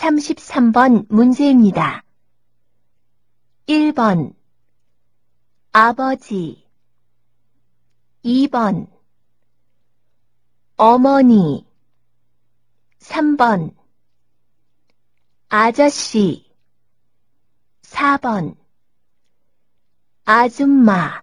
33번 문제입니다. 1번. 아버지. 2번. 어머니. 3번. 아저씨. 4번. 아줌마.